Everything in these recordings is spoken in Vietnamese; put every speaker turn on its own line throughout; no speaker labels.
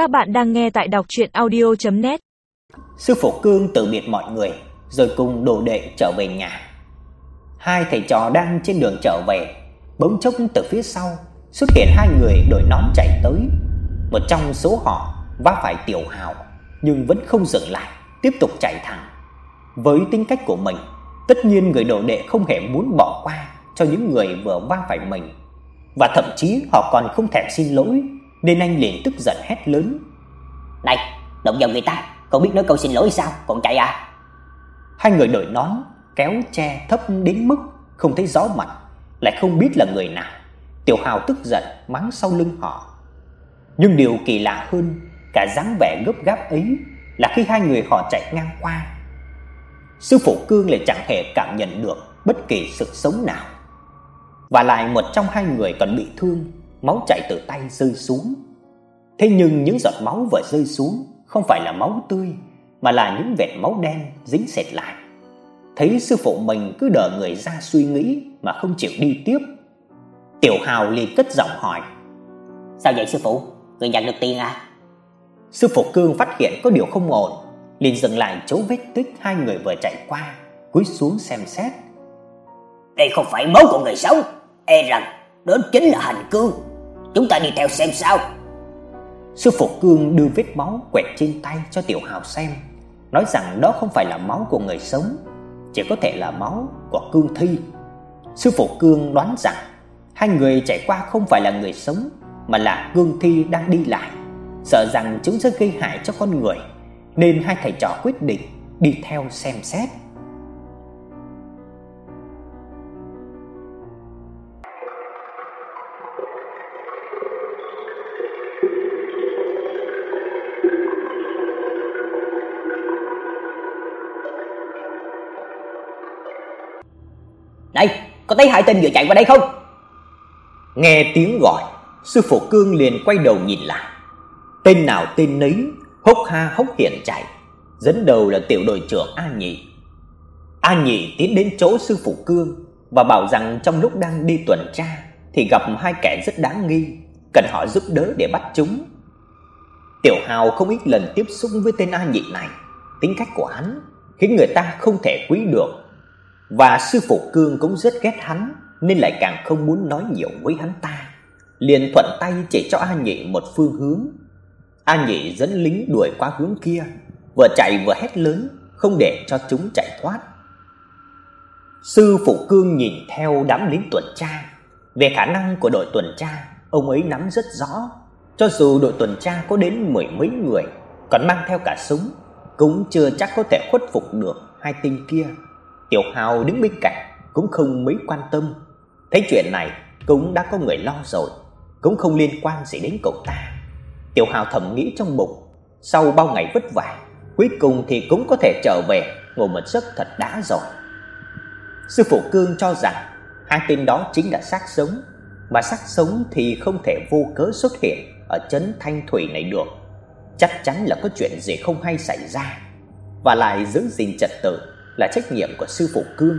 Các bạn đang nghe tại đọc audio net
Sư phụ Cương từ biệt mọi người rồi cùng đồ đệ trở về nhà. Hai thầy trò đang trên đường trở về, bỗng chốc từ phía sau xuất hiện hai người đội nón chạy tới. Một trong số họ vác phải Tiểu Hào nhưng vẫn không dừng lại, tiếp tục chạy thẳng. Với tính cách của mình, tất nhiên người đồ đệ không hề muốn bỏ qua cho những người vừa va phải mình. Và thậm chí họ còn không thèm xin lỗi, nên anh liền tức giận hét lớn:
"Này, động vào người ta, cậu biết nói câu xin lỗi sao, còn chạy à?"
Hai người đội nón kéo che thấp đến mức không thấy rõ mặt, lại không biết là người nào. Tiểu Hào tức giận mắng sau lưng họ. Nhưng điều kỳ lạ hơn cả dáng vẻ gấp gáp ấy là khi hai người họ chạy ngang qua, sư phụ Cương lại chẳng hề cảm nhận được bất kỳ sự sống nào. Và lại một trong hai người còn bị thương, máu chảy từ tay rơi xuống. Thế nhưng những giọt máu vừa rơi xuống không phải là máu tươi mà là những vệt máu đen dính sệt lại. Thấy sư phụ mình cứ đờ người ra suy nghĩ mà không chịu đi tiếp. Tiểu Hào liền cất giọng hỏi:
"Sao vậy sư phụ? Người nhận được tiền à?"
Sư phụ Cương phát hiện có điều không ổn, liền dừng lại chỗ vết tích hai người vừa chạy qua, cúi xuống xem xét.
"Đây không phải máu của người sống, e rằng đó chính là hành cương. Chúng ta đi theo xem sao."
Sư phụ Cương đưa vết máu quẹt trên tay cho Tiểu Hào xem, nói rằng đó không phải là máu của người sống, chỉ có thể là máu của cương thi. Sư phụ Cương đoán rằng hai người chạy qua không phải là người sống mà là cương thi đang đi lại, sợ rằng chúng sẽ gây hại cho con người, nên hai thầy trò quyết định đi theo xem xét.
Này, có thấy hai tên vừa chạy qua đây không?
Nghe tiếng gọi, sư phụ Cương liền quay đầu nhìn lại. Tên nào tên nấy hốc ha hốc hiện chạy, dẫn đầu là tiểu đội trưởng A Nhị. A Nhị tiến đến chỗ sư phụ Cương và bảo rằng trong lúc đang đi tuần tra thì gặp hai kẻ rất đáng nghi, cần họ giúp đỡ để bắt chúng. Tiểu Hào không ít lần tiếp xúc với tên A Nhị này, tính cách của hắn khiến người ta không thể quý được và sư phụ Cương cũng rất ghét hắn nên lại càng không muốn nói nhiều với hắn ta. Liền thuận tay chỉ cho A Nhị một phương hướng. A Nhị dẫn lính đuổi qua hướng kia, vừa chạy vừa hét lớn, không để cho chúng chạy thoát. Sư phụ Cương nhìn theo đám lính tuần tra, về khả năng của đội tuần tra, ông ấy nắm rất rõ. Cho dù đội tuần tra có đến mười mấy người, còn mang theo cả súng, cũng chưa chắc có thể khuất phục được hai tên kia. Tiểu Hào đứng bên cạnh cũng không mấy quan tâm. Thấy chuyện này cũng đã có người lo rồi, cũng không liên quan gì đến cậu ta. Tiểu Hào thầm nghĩ trong bụng, sau bao ngày vất vả, cuối cùng thì cũng có thể trở về ngủ một giấc thật đã rồi. Sư phụ Cương cho rằng hai tên đó chính là xác sống, mà xác sống thì không thể vô cớ xuất hiện ở trấn Thanh Thủy này được. Chắc chắn là có chuyện gì không hay xảy ra, và lại giữ gìn trật tự là trách nhiệm của sư phụ Cương,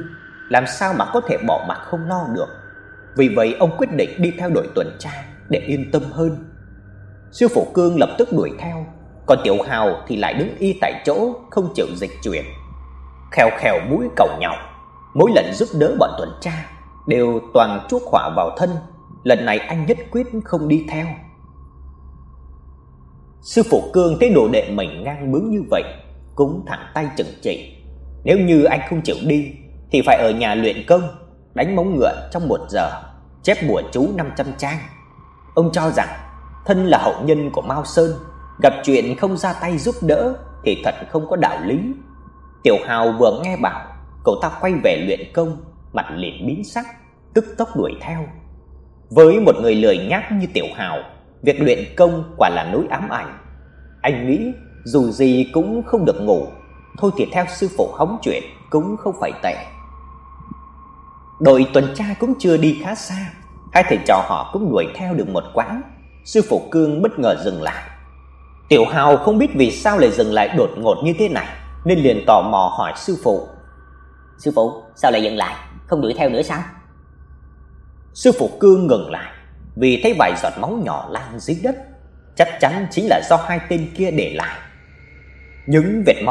làm sao mà có thể bỏ mặc không lo được. Vì vậy ông quyết định đi theo đội tuần tra để yên tâm hơn. Sư phụ Cương lập tức đuổi theo, còn Tiểu Hào thì lại đứng y tại chỗ không chịu dịch chuyển. Khèo khèo mũi cầu nhau, mỗi lần giúp đỡ bọn tuần tra đều toàn chuốc họa vào thân, lần này anh nhất quyết không đi theo. Sư phụ Cương thấy đồ đệ mình ngang bướng như vậy, cũng thẳng tay chừng trị. Nếu như anh không chịu đi thì phải ở nhà luyện công, đánh móng ngựa trong một giờ, chép bùa chú 500 trang. Ông cho rằng thân là hậu nhân của Mao Sơn, gặp chuyện không ra tay giúp đỡ thì thật không có đạo lý. Tiểu Hào vừa nghe bảo cậu ta quay về luyện công, mặt liền biến sắc, tức tốc đuổi theo. Với một người lười nhác như Tiểu Hào, việc luyện công quả là nỗi ám ảnh. Anh nghĩ dù gì cũng không được ngủ, thôi thì theo sư phụ hóng chuyện cũng không phải tệ. Đội tuần tra cũng chưa đi khá xa, hai thầy trò họ cũng đuổi theo được một quãng, sư phụ Cương bất ngờ dừng lại. Tiểu Hào không biết vì sao lại dừng lại đột ngột như thế này, nên liền tò mò hỏi sư phụ.
"Sư phụ, sao lại dừng lại, không đuổi theo nữa sao?"
Sư phụ Cương ngừng lại, vì thấy vài giọt máu nhỏ lan dưới đất. chắc chắn chính là do hai tên kia để lại. Những vệt máu